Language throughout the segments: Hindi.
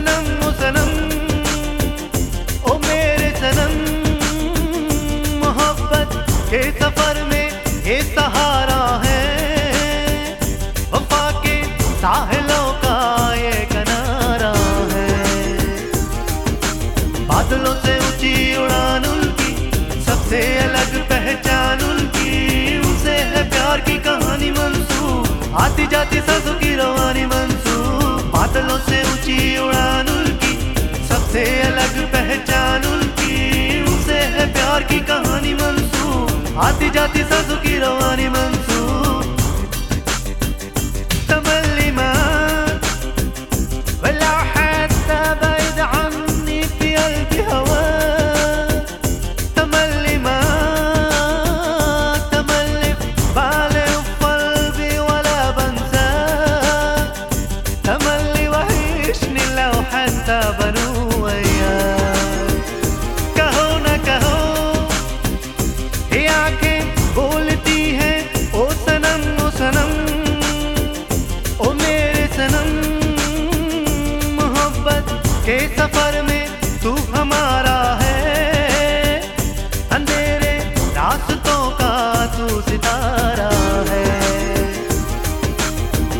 सनम, ओ सनम, ओ मेरे सनम। मोहब्बत के सफ़र में ये सहारा है। वफा के साहिलों का ये किनारा है। बादलों से ऊँची उड़ान उनकी, सबसे अलग पहचान उनकी। उनसे है प्यार की कहानी मंसूब आती जाती सांसों की रवानी बादलों से ऊँची उड़ान उनकी, सबसे अलग पहचान उनकी। उसे है प्यार की कहानी मंसूब आती जाती सांसों के सफर में तू हमारा है अंधेरे रास्तों का तू सितारा है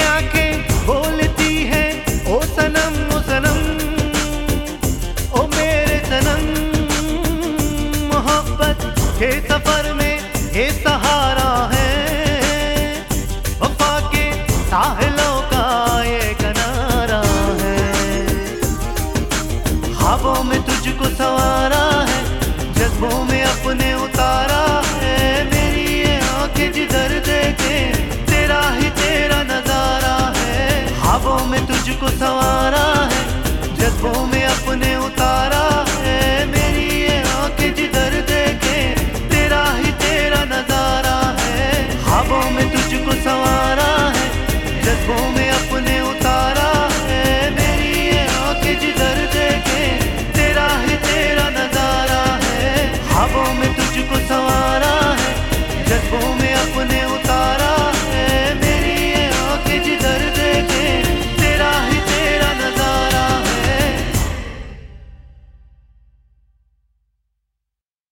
आँखें बोलती है, ओ सनम ओ सनम मोहब्बत के सफ़र में ये साहिलों का ये किनारा है। ख्वाबों में तुझको सवारा है, जज्बों में अपने उतारा है, मेरी ये आँखें जिधर देखे मुझको संवारा है, जज्बों में अपने उतारा है। मेरी ये आँखें जिधर देखे, तेरा ही तेरा नज़ारा है। खाबों में तुझको संवारा है, जज्बों में अपने उतारा है। मेरी ये आँखें जिधर